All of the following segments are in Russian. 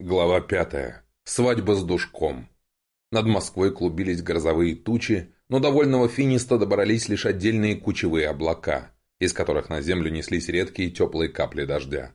Глава пятая. Свадьба с душком. Над Москвой клубились грозовые тучи, но довольного финиста добрались лишь отдельные кучевые облака, из которых на землю неслись редкие теплые капли дождя.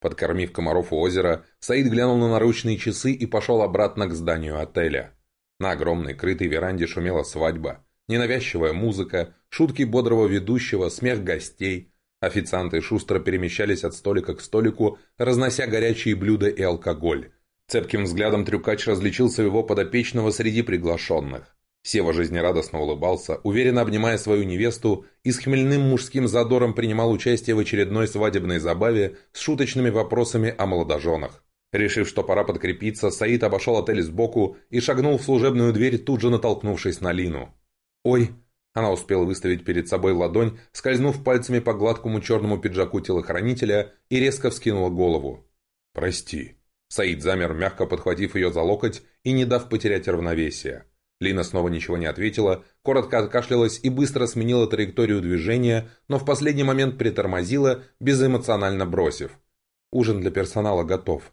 Подкормив комаров у озера, Саид глянул на наручные часы и пошел обратно к зданию отеля. На огромной крытой веранде шумела свадьба, ненавязчивая музыка, шутки бодрого ведущего, смех гостей – Официанты шустро перемещались от столика к столику, разнося горячие блюда и алкоголь. Цепким взглядом трюкач различил своего подопечного среди приглашенных. Сева жизнерадостно улыбался, уверенно обнимая свою невесту и с хмельным мужским задором принимал участие в очередной свадебной забаве с шуточными вопросами о молодоженах. Решив, что пора подкрепиться, Саид обошел отель сбоку и шагнул в служебную дверь, тут же натолкнувшись на Лину. «Ой!» Она успела выставить перед собой ладонь, скользнув пальцами по гладкому черному пиджаку телохранителя и резко вскинула голову. «Прости». Саид замер, мягко подхватив ее за локоть и не дав потерять равновесие. Лина снова ничего не ответила, коротко откашлялась и быстро сменила траекторию движения, но в последний момент притормозила, безэмоционально бросив. «Ужин для персонала готов».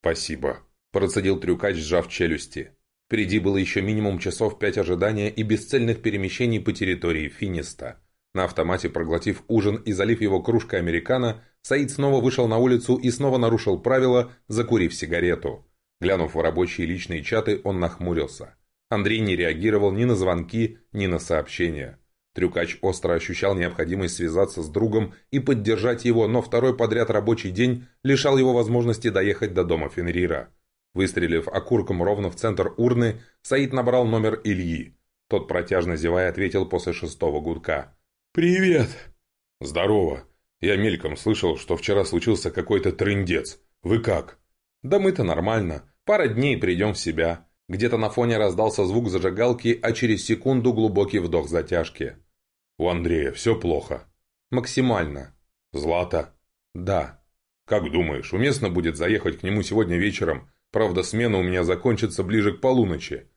«Спасибо», – процедил трюкач, сжав челюсти. Впереди было еще минимум часов пять ожидания и бесцельных перемещений по территории Финиста. На автомате, проглотив ужин и залив его кружкой американо, Саид снова вышел на улицу и снова нарушил правила, закурив сигарету. Глянув в рабочие личные чаты, он нахмурился. Андрей не реагировал ни на звонки, ни на сообщения. Трюкач остро ощущал необходимость связаться с другом и поддержать его, но второй подряд рабочий день лишал его возможности доехать до дома Фенрира. Выстрелив окурком ровно в центр урны, Саид набрал номер Ильи. Тот протяжно зевая ответил после шестого гудка. «Привет!» «Здорово. Я мельком слышал, что вчера случился какой-то трындец. Вы как?» «Да мы-то нормально. Пара дней придем в себя». Где-то на фоне раздался звук зажигалки, а через секунду глубокий вдох затяжки. «У Андрея все плохо?» «Максимально». «Злата?» «Да». «Как думаешь, уместно будет заехать к нему сегодня вечером Правда, смена у меня закончится ближе к полуночи.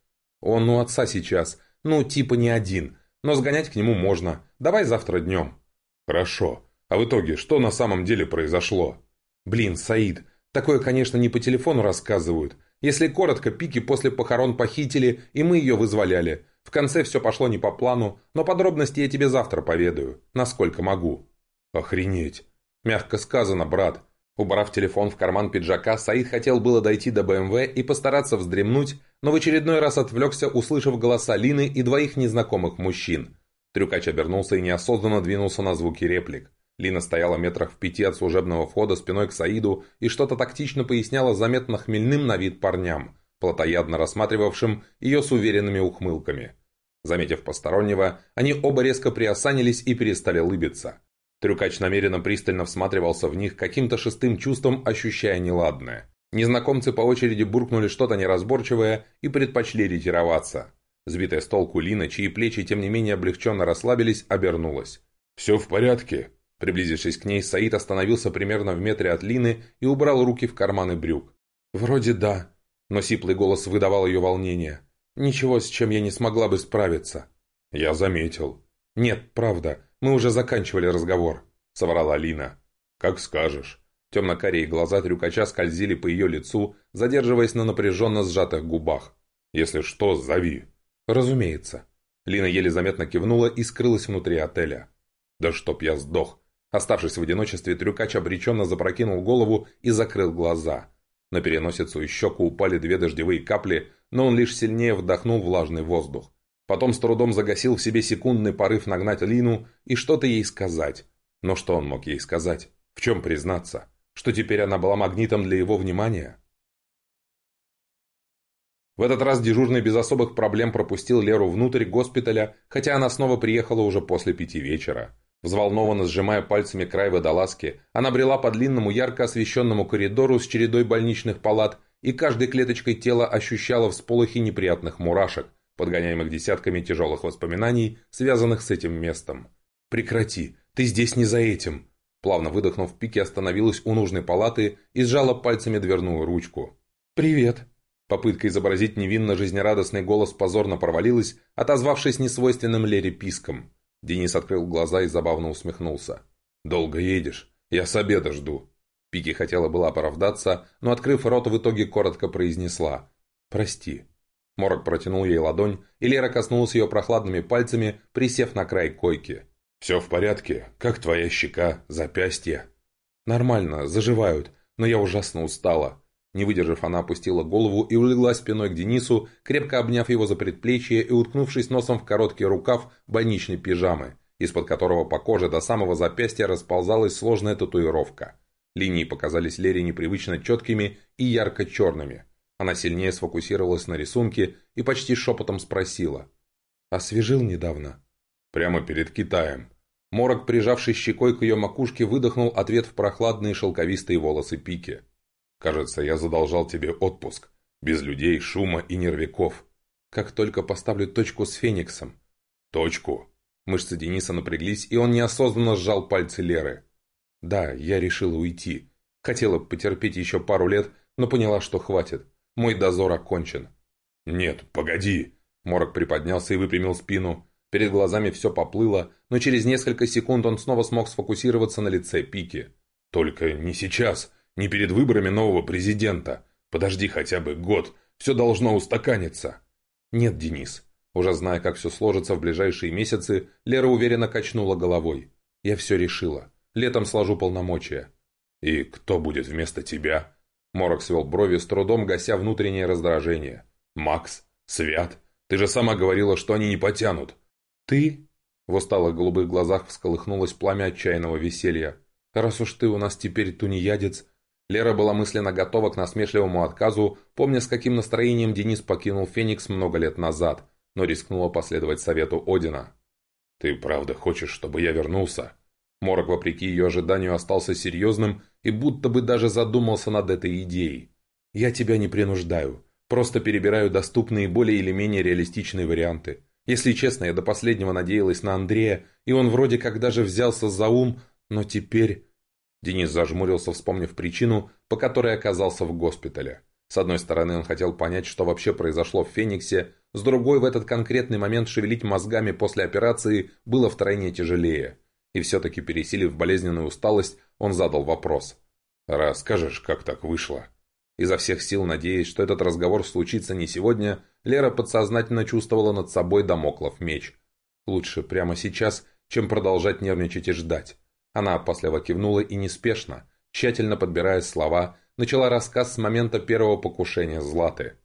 Он у отца сейчас, ну, типа не один, но сгонять к нему можно. Давай завтра днем. Хорошо. А в итоге, что на самом деле произошло? Блин, Саид, такое, конечно, не по телефону рассказывают. Если коротко, Пики после похорон похитили, и мы ее вызволяли. В конце все пошло не по плану, но подробности я тебе завтра поведаю, насколько могу. Охренеть. Мягко сказано, брат. Убрав телефон в карман пиджака, Саид хотел было дойти до БМВ и постараться вздремнуть, но в очередной раз отвлекся, услышав голоса Лины и двоих незнакомых мужчин. Трюкач обернулся и неосознанно двинулся на звуки реплик. Лина стояла метрах в пяти от служебного входа спиной к Саиду и что-то тактично поясняла заметно хмельным на вид парням, плотоядно рассматривавшим ее с уверенными ухмылками. Заметив постороннего, они оба резко приосанились и перестали лыбиться. Трюкач намеренно пристально всматривался в них, каким-то шестым чувством ощущая неладное. Незнакомцы по очереди буркнули что-то неразборчивое и предпочли ретироваться. Сбитая с толку Лина, чьи плечи тем не менее облегченно расслабились, обернулась. «Все в порядке?» Приблизившись к ней, Саид остановился примерно в метре от Лины и убрал руки в карманы брюк. «Вроде да», но сиплый голос выдавал ее волнение. «Ничего, с чем я не смогла бы справиться». «Я заметил». «Нет, правда. Мы уже заканчивали разговор», — соврала Алина. «Как скажешь». Темно-карие глаза трюкача скользили по ее лицу, задерживаясь на напряженно сжатых губах. «Если что, зови». «Разумеется». Лина еле заметно кивнула и скрылась внутри отеля. «Да чтоб я сдох!» Оставшись в одиночестве, трюкач обреченно запрокинул голову и закрыл глаза. На переносицу и щеку упали две дождевые капли, но он лишь сильнее вдохнул влажный воздух. Потом с трудом загасил в себе секундный порыв нагнать Лину и что-то ей сказать. Но что он мог ей сказать? В чем признаться? Что теперь она была магнитом для его внимания? В этот раз дежурный без особых проблем пропустил Леру внутрь госпиталя, хотя она снова приехала уже после пяти вечера. Взволнованно сжимая пальцами край водолазки, она брела по длинному ярко освещенному коридору с чередой больничных палат и каждой клеточкой тела ощущала всполохи неприятных мурашек, подгоняемых десятками тяжелых воспоминаний, связанных с этим местом. «Прекрати! Ты здесь не за этим!» Плавно выдохнув, Пики остановилась у нужной палаты и сжала пальцами дверную ручку. «Привет!» Попытка изобразить невинно жизнерадостный голос позорно провалилась, отозвавшись несвойственным Лере писком. Денис открыл глаза и забавно усмехнулся. «Долго едешь? Я с обеда жду». Пики хотела была оправдаться, но, открыв рот, в итоге коротко произнесла «Прости». Морок протянул ей ладонь, и Лера коснулась ее прохладными пальцами, присев на край койки. «Все в порядке? Как твоя щека, запястье?» «Нормально, заживают, но я ужасно устала». Не выдержав, она опустила голову и улеглась спиной к Денису, крепко обняв его за предплечье и уткнувшись носом в короткий рукав больничной пижамы, из-под которого по коже до самого запястья расползалась сложная татуировка. Линии показались Лере непривычно четкими и ярко-черными. Она сильнее сфокусировалась на рисунке и почти шепотом спросила. «Освежил недавно?» «Прямо перед Китаем». Морок, прижавший щекой к ее макушке, выдохнул ответ в прохладные шелковистые волосы Пики. «Кажется, я задолжал тебе отпуск. Без людей, шума и нервяков. Как только поставлю точку с Фениксом». «Точку?» Мышцы Дениса напряглись, и он неосознанно сжал пальцы Леры. Да, я решила уйти. Хотела потерпеть еще пару лет, но поняла, что хватит. Мой дозор окончен. «Нет, погоди!» Морок приподнялся и выпрямил спину. Перед глазами все поплыло, но через несколько секунд он снова смог сфокусироваться на лице Пики. «Только не сейчас, не перед выборами нового президента. Подожди хотя бы год, все должно устаканиться». «Нет, Денис». Уже зная, как все сложится в ближайшие месяцы, Лера уверенно качнула головой. «Я все решила. Летом сложу полномочия». «И кто будет вместо тебя?» Морок свел брови, с трудом гася внутреннее раздражение. «Макс? Свят? Ты же сама говорила, что они не потянут». «Ты?» В усталых голубых глазах всколыхнулось пламя отчаянного веселья. «Раз уж ты у нас теперь тунеядец...» Лера была мысленно готова к насмешливому отказу, помня, с каким настроением Денис покинул Феникс много лет назад, но рискнула последовать совету Одина. «Ты правда хочешь, чтобы я вернулся?» Морок, вопреки ее ожиданию, остался серьезным и будто бы даже задумался над этой идеей. «Я тебя не принуждаю. Просто перебираю доступные более или менее реалистичные варианты. Если честно, я до последнего надеялась на Андрея, и он вроде как даже взялся за ум, но теперь...» Денис зажмурился, вспомнив причину, по которой оказался в госпитале. С одной стороны, он хотел понять, что вообще произошло в Фениксе, с другой, в этот конкретный момент шевелить мозгами после операции было втройне тяжелее. И все-таки, пересилив болезненную усталость, он задал вопрос. «Расскажешь, как так вышло?» Изо всех сил надеясь, что этот разговор случится не сегодня, Лера подсознательно чувствовала над собой домоклов меч. Лучше прямо сейчас, чем продолжать нервничать и ждать. Она опасливо кивнула и неспешно, тщательно подбирая слова, начала рассказ с момента первого покушения Златы.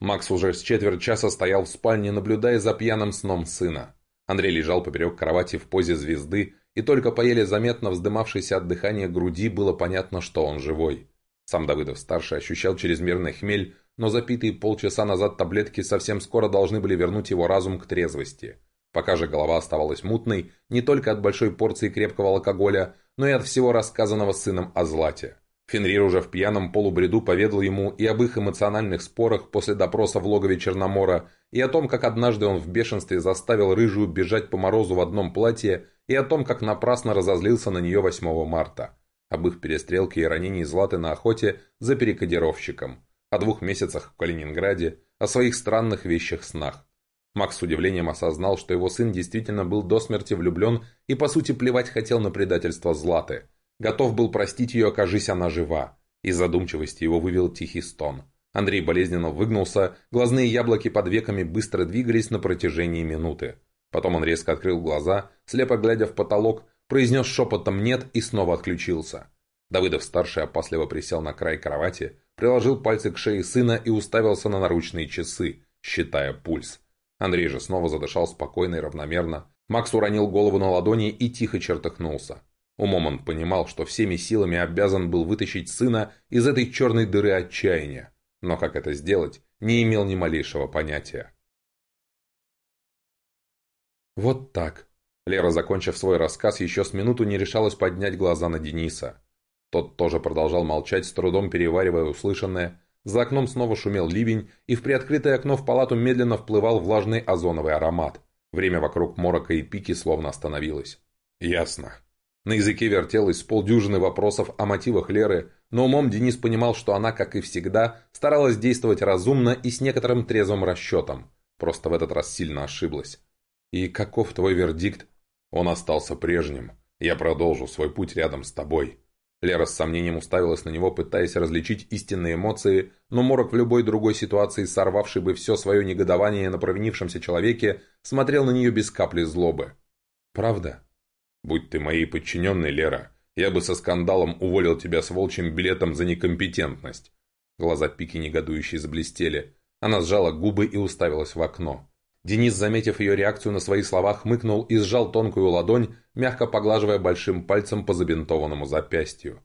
Макс уже с четверть часа стоял в спальне, наблюдая за пьяным сном сына. Андрей лежал поперек кровати в позе звезды, и только по еле заметно вздымавшейся от дыхания груди было понятно, что он живой. Сам Давыдов-старший ощущал чрезмерный хмель, но запитые полчаса назад таблетки совсем скоро должны были вернуть его разум к трезвости. Пока же голова оставалась мутной не только от большой порции крепкого алкоголя, но и от всего рассказанного сыном о Злате. Фенрир уже в пьяном полубреду поведал ему и об их эмоциональных спорах после допроса в логове Черномора, и о том, как однажды он в бешенстве заставил Рыжую бежать по морозу в одном платье, и о том, как напрасно разозлился на нее 8 марта. Об их перестрелке и ранении Златы на охоте за перекодировщиком. О двух месяцах в Калининграде, о своих странных вещах снах. Макс с удивлением осознал, что его сын действительно был до смерти влюблен и по сути плевать хотел на предательство Златы – Готов был простить ее, окажись она жива. Из задумчивости его вывел тихий стон. Андрей болезненно выгнулся, глазные яблоки под веками быстро двигались на протяжении минуты. Потом он резко открыл глаза, слепо глядя в потолок, произнес шепотом «нет» и снова отключился. Давыдов-старший опасливо присел на край кровати, приложил пальцы к шее сына и уставился на наручные часы, считая пульс. Андрей же снова задышал спокойно и равномерно. Макс уронил голову на ладони и тихо чертыхнулся. Умом он понимал, что всеми силами обязан был вытащить сына из этой черной дыры отчаяния, но как это сделать, не имел ни малейшего понятия. Вот так. Лера, закончив свой рассказ, еще с минуту не решалась поднять глаза на Дениса. Тот тоже продолжал молчать, с трудом переваривая услышанное. За окном снова шумел ливень, и в приоткрытое окно в палату медленно вплывал влажный озоновый аромат. Время вокруг морока и пики словно остановилось. «Ясно», на языке вертелось полдюжины вопросов о мотивах Леры, но умом Денис понимал, что она, как и всегда, старалась действовать разумно и с некоторым трезвым расчетом. Просто в этот раз сильно ошиблась. «И каков твой вердикт?» Он остался прежним. Я продолжу свой путь рядом с тобой». Лера с сомнением уставилась на него, пытаясь различить истинные эмоции, но Морок в любой другой ситуации, сорвавший бы все свое негодование на провинившемся человеке, смотрел на нее без капли злобы. «Правда?» «Будь ты моей подчиненной, Лера, я бы со скандалом уволил тебя с волчьим билетом за некомпетентность». Глаза Пики негодующие заблестели. Она сжала губы и уставилась в окно. Денис, заметив ее реакцию на свои слова, хмыкнул и сжал тонкую ладонь, мягко поглаживая большим пальцем по забинтованному запястью.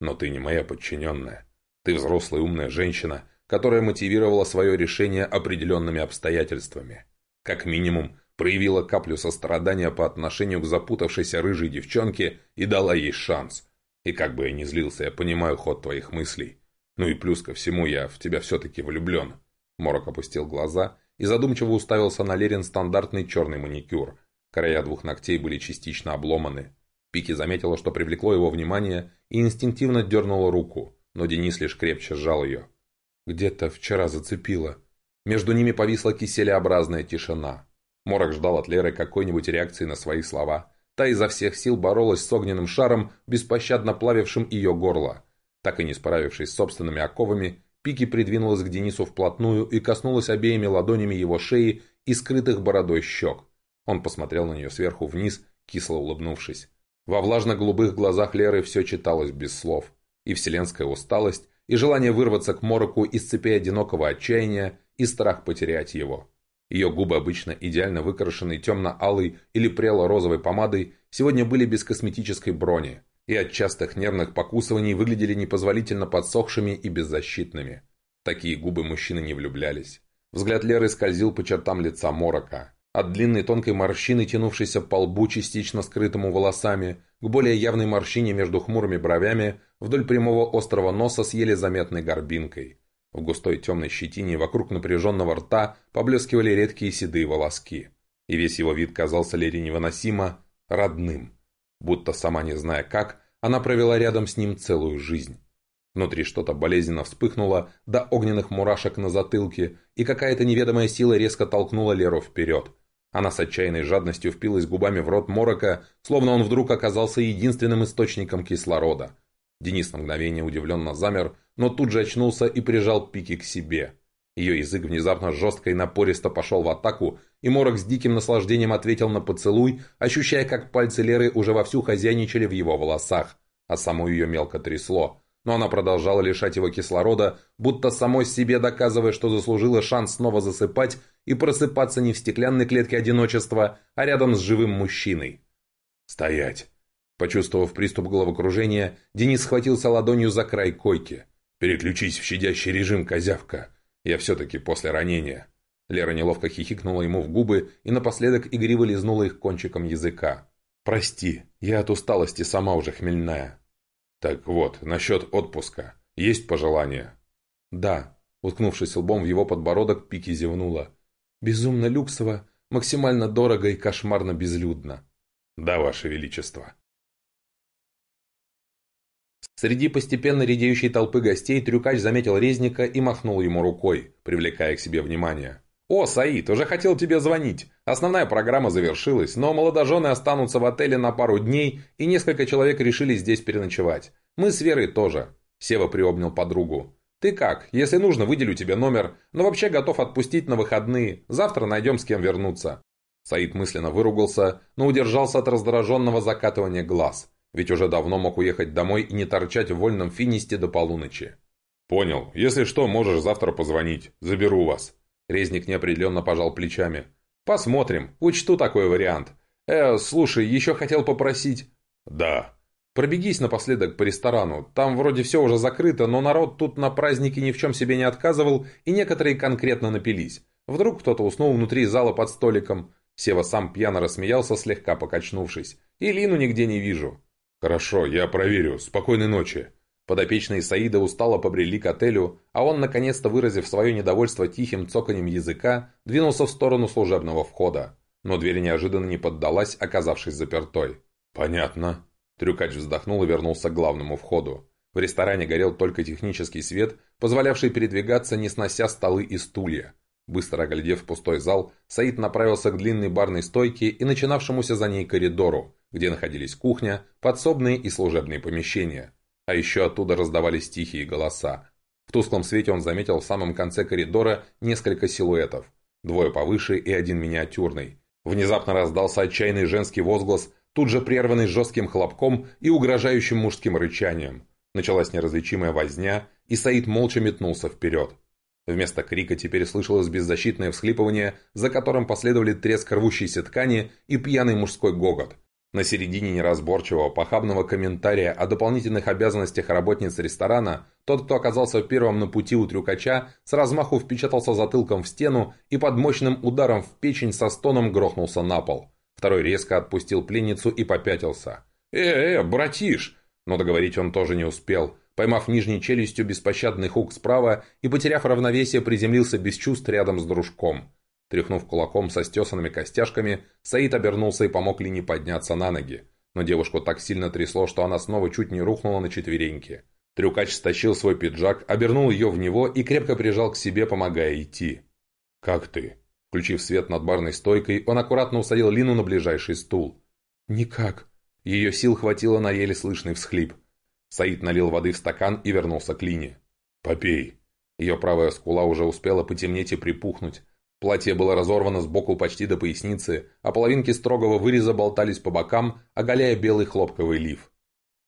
«Но ты не моя подчиненная. Ты взрослая умная женщина, которая мотивировала свое решение определенными обстоятельствами. Как минимум, проявила каплю сострадания по отношению к запутавшейся рыжей девчонке и дала ей шанс. И как бы я ни злился, я понимаю ход твоих мыслей. Ну и плюс ко всему, я в тебя все-таки влюблен». Морок опустил глаза и задумчиво уставился на Лерин стандартный черный маникюр. Края двух ногтей были частично обломаны. Пики заметила, что привлекло его внимание, и инстинктивно дернула руку, но Денис лишь крепче сжал ее. Где-то вчера зацепило. Между ними повисла киселеобразная тишина. Морок ждал от Леры какой-нибудь реакции на свои слова. Та изо всех сил боролась с огненным шаром, беспощадно плавившим ее горло. Так и не справившись с собственными оковами, Пики придвинулась к Денису вплотную и коснулась обеими ладонями его шеи и скрытых бородой щек. Он посмотрел на нее сверху вниз, кисло улыбнувшись. Во влажно-голубых глазах Леры все читалось без слов. И вселенская усталость, и желание вырваться к мороку из цепи одинокого отчаяния, и страх потерять его. Ее губы, обычно идеально выкрашенные темно-алой или прело-розовой помадой, сегодня были без косметической брони, и от частых нервных покусываний выглядели непозволительно подсохшими и беззащитными. такие губы мужчины не влюблялись. Взгляд Леры скользил по чертам лица Морока. От длинной тонкой морщины, тянувшейся по лбу, частично скрытому волосами, к более явной морщине между хмурыми бровями, вдоль прямого острого носа с еле заметной горбинкой. В густой темной щетине вокруг напряженного рта поблескивали редкие седые волоски. И весь его вид казался Лере невыносимо родным. Будто сама не зная как, она провела рядом с ним целую жизнь. Внутри что-то болезненно вспыхнуло до огненных мурашек на затылке, и какая-то неведомая сила резко толкнула Леру вперед. Она с отчаянной жадностью впилась губами в рот Морока, словно он вдруг оказался единственным источником кислорода. Денис на мгновение удивленно замер, но тут же очнулся и прижал Пики к себе. Ее язык внезапно жестко и напористо пошел в атаку, и Морок с диким наслаждением ответил на поцелуй, ощущая, как пальцы Леры уже вовсю хозяйничали в его волосах, а саму ее мелко трясло. Но она продолжала лишать его кислорода, будто самой себе доказывая, что заслужила шанс снова засыпать и просыпаться не в стеклянной клетке одиночества, а рядом с живым мужчиной. «Стоять!» Почувствовав приступ головокружения, Денис схватился ладонью за край койки. «Переключись в щадящий режим, козявка!» Я все-таки после ранения». Лера неловко хихикнула ему в губы и напоследок игриво лизнула их кончиком языка. «Прости, я от усталости сама уже хмельная». «Так вот, насчет отпуска. Есть пожелания?» «Да», уткнувшись лбом в его подбородок, Пики зевнула. «Безумно люксово, максимально дорого и кошмарно безлюдно». «Да, Ваше Величество». Среди постепенно редеющей толпы гостей Трюкач заметил Резника и махнул ему рукой, привлекая к себе внимание. «О, Саид, уже хотел тебе звонить. Основная программа завершилась, но молодожены останутся в отеле на пару дней, и несколько человек решили здесь переночевать. Мы с Верой тоже». Сева приобнял подругу. «Ты как? Если нужно, выделю тебе номер, но вообще готов отпустить на выходные. Завтра найдем с кем вернуться». Саид мысленно выругался, но удержался от раздраженного закатывания глаз. Ведь уже давно мог уехать домой и не торчать в вольном финисте до полуночи. «Понял. Если что, можешь завтра позвонить. Заберу вас». Резник неопределенно пожал плечами. «Посмотрим. Учту такой вариант. Э, слушай, еще хотел попросить...» «Да». «Пробегись напоследок по ресторану. Там вроде все уже закрыто, но народ тут на празднике ни в чем себе не отказывал, и некоторые конкретно напились. Вдруг кто-то уснул внутри зала под столиком. Сева сам пьяно рассмеялся, слегка покачнувшись. «И Лину нигде не вижу. «Хорошо, я проверю. Спокойной ночи». Подопечные Саида устало побрели к отелю, а он, наконец-то выразив свое недовольство тихим цоканем языка, двинулся в сторону служебного входа. Но дверь неожиданно не поддалась, оказавшись запертой. «Понятно». Трюкач вздохнул и вернулся к главному входу. В ресторане горел только технический свет, позволявший передвигаться, не снося столы и стулья. Быстро оглядев пустой зал, Саид направился к длинной барной стойке и начинавшемуся за ней коридору, где находились кухня, подсобные и служебные помещения. А еще оттуда раздавались тихие голоса. В тусклом свете он заметил в самом конце коридора несколько силуэтов. Двое повыше и один миниатюрный. Внезапно раздался отчаянный женский возглас, тут же прерванный жестким хлопком и угрожающим мужским рычанием. Началась неразличимая возня, и Саид молча метнулся вперед. Вместо крика теперь слышалось беззащитное всхлипывание, за которым последовали треск рвущейся ткани и пьяный мужской гогот. На середине неразборчивого, похабного комментария о дополнительных обязанностях работниц ресторана, тот, кто оказался первым на пути у трюкача, с размаху впечатался затылком в стену и под мощным ударом в печень со стоном грохнулся на пол. Второй резко отпустил пленницу и попятился. «Э-э, братиш!» Но договорить он тоже не успел – поймав нижней челюстью беспощадный хук справа и, потеряв равновесие, приземлился без чувств рядом с дружком. Тряхнув кулаком со стесанными костяшками, Саид обернулся и помог Лине подняться на ноги. Но девушку так сильно трясло, что она снова чуть не рухнула на четвереньки. Трюкач стащил свой пиджак, обернул ее в него и крепко прижал к себе, помогая идти. «Как ты?» Включив свет над барной стойкой, он аккуратно усадил Лину на ближайший стул. «Никак». Ее сил хватило на еле слышный всхлип. Саид налил воды в стакан и вернулся к Лине. «Попей». Ее правая скула уже успела потемнеть и припухнуть. Платье было разорвано сбоку почти до поясницы, а половинки строгого выреза болтались по бокам, оголяя белый хлопковый лиф.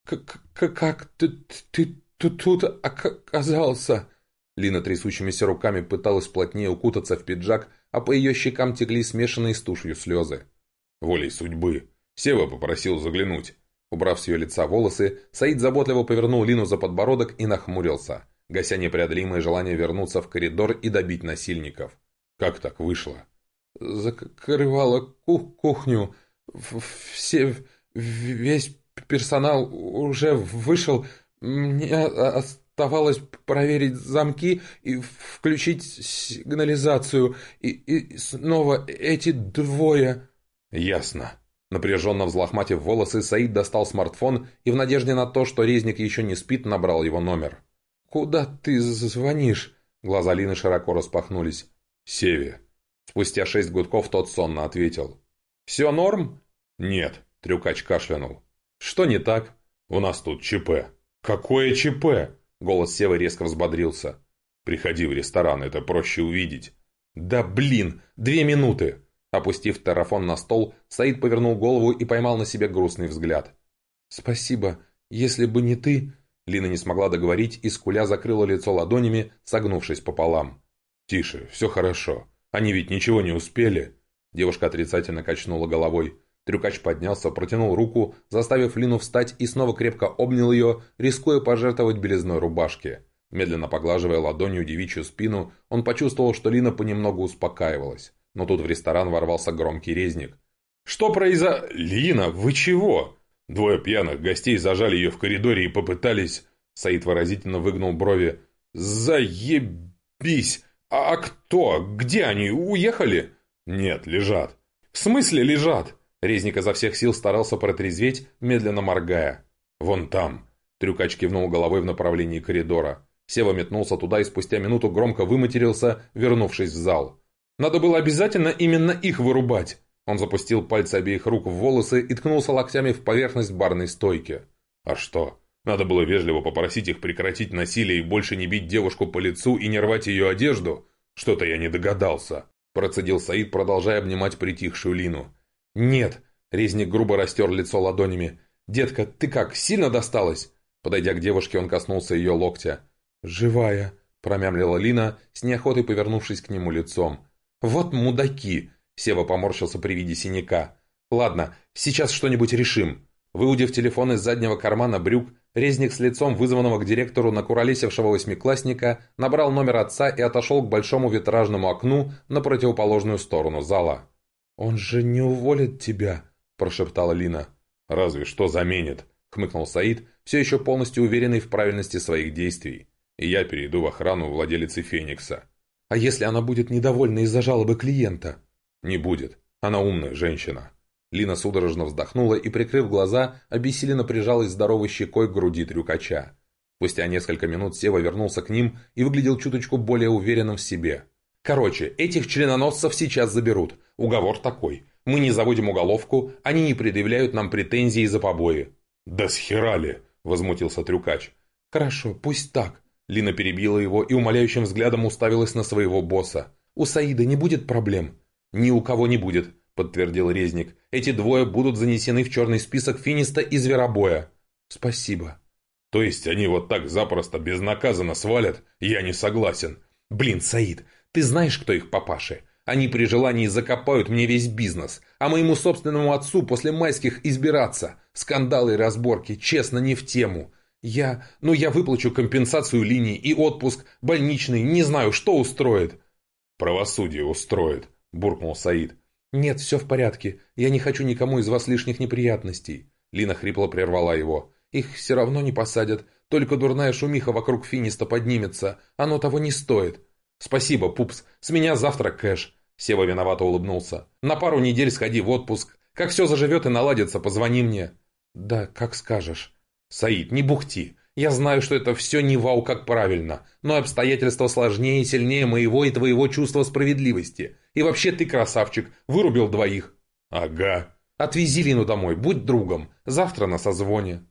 «Как ты, ты, ты тут оказался?» Лина трясущимися руками пыталась плотнее укутаться в пиджак, а по ее щекам текли смешанные с тушью слезы. «Волей судьбы. Сева попросил заглянуть. Убрав с ее лица волосы, Саид заботливо повернул Лину за подбородок и нахмурился, гася непреодолимое желание вернуться в коридор и добить насильников. Как так вышло? «Закрывала кухню. Все... Весь персонал уже вышел. Мне оставалось проверить замки и включить сигнализацию. И, и снова эти двое...» «Ясно», Напряженно взлохматив волосы, Саид достал смартфон и в надежде на то, что резник еще не спит, набрал его номер. «Куда ты звонишь?» Глаза Лины широко распахнулись. «Севе». Спустя шесть гудков тот сонно ответил. «Все норм?» «Нет», — трюкач кашлянул. «Что не так?» «У нас тут ЧП». «Какое ЧП?» Голос Севы резко взбодрился. «Приходи в ресторан, это проще увидеть». «Да блин! Две минуты!» Опустив тарафон на стол, Саид повернул голову и поймал на себе грустный взгляд. «Спасибо. Если бы не ты...» Лина не смогла договорить и скуля закрыла лицо ладонями, согнувшись пополам. «Тише, все хорошо. Они ведь ничего не успели». Девушка отрицательно качнула головой. Трюкач поднялся, протянул руку, заставив Лину встать и снова крепко обнял ее, рискуя пожертвовать белизной рубашки. Медленно поглаживая ладонью девичью спину, он почувствовал, что Лина понемногу успокаивалась но тут в ресторан ворвался громкий резник. «Что произо... Лина, вы чего?» Двое пьяных гостей зажали ее в коридоре и попытались... Саид выразительно выгнул брови. «Заебись! А, а кто? Где они? Уехали?» «Нет, лежат». «В смысле лежат?» Резник изо всех сил старался протрезветь, медленно моргая. «Вон там». Трюкач кивнул головой в направлении коридора. Сева метнулся туда и спустя минуту громко выматерился, вернувшись в зал. Надо было обязательно именно их вырубать. Он запустил пальцы обеих рук в волосы и ткнулся локтями в поверхность барной стойки. А что? Надо было вежливо попросить их прекратить насилие и больше не бить девушку по лицу и не рвать ее одежду? Что-то я не догадался. Процедил Саид, продолжая обнимать притихшую Лину. «Нет!» — резник грубо растер лицо ладонями. «Детка, ты как, сильно досталась?» Подойдя к девушке, он коснулся ее локтя. «Живая!» — промямлила Лина, с неохотой повернувшись к нему лицом. «Вот мудаки!» — Сева поморщился при виде синяка. «Ладно, сейчас что-нибудь решим». Выудив телефон из заднего кармана брюк, резник с лицом вызванного к директору накуролесившего восьмиклассника набрал номер отца и отошел к большому витражному окну на противоположную сторону зала. «Он же не уволит тебя», – прошептала Лина. «Разве что заменит», – хмыкнул Саид, все еще полностью уверенный в правильности своих действий. «И я перейду в охрану владелицы Феникса». А если она будет недовольна из-за жалобы клиента? Не будет. Она умная женщина. Лина судорожно вздохнула и, прикрыв глаза, обессиленно прижалась здоровой щекой к груди трюкача. Спустя несколько минут Сева вернулся к ним и выглядел чуточку более уверенным в себе. «Короче, этих членоносцев сейчас заберут. Уговор такой. Мы не заводим уголовку, они не предъявляют нам претензии за побои». «Да схерали!» – возмутился Трюкач. «Хорошо, пусть так». Лина перебила его и умоляющим взглядом уставилась на своего босса. «У Саида не будет проблем?» «Ни у кого не будет», – подтвердил Резник. «Эти двое будут занесены в черный список Финиста и Зверобоя». «Спасибо». «То есть они вот так запросто, безнаказанно свалят? Я не согласен». «Блин, Саид, ты знаешь, кто их папаши? Они при желании закопают мне весь бизнес, а моему собственному отцу после майских избираться. Скандалы и разборки, честно, не в тему. Я... Ну, я выплачу компенсацию линии и отпуск, больничный, не знаю, что устроит». «Правосудие устроит», – буркнул Саид. «Нет, все в порядке. Я не хочу никому из вас лишних неприятностей». Лина хрипло прервала его. «Их все равно не посадят. Только дурная шумиха вокруг финиста поднимется. Оно того не стоит». «Спасибо, пупс. С меня завтра кэш». Сева виновато улыбнулся. «На пару недель сходи в отпуск. Как все заживет и наладится, позвони мне». «Да, как скажешь». «Саид, не бухти. Я знаю, что это все не вау как правильно, но обстоятельства сложнее и сильнее моего и твоего чувства справедливости. И вообще ты красавчик, вырубил двоих». «Ага». «Отвези Лину домой, будь другом. Завтра на созвоне».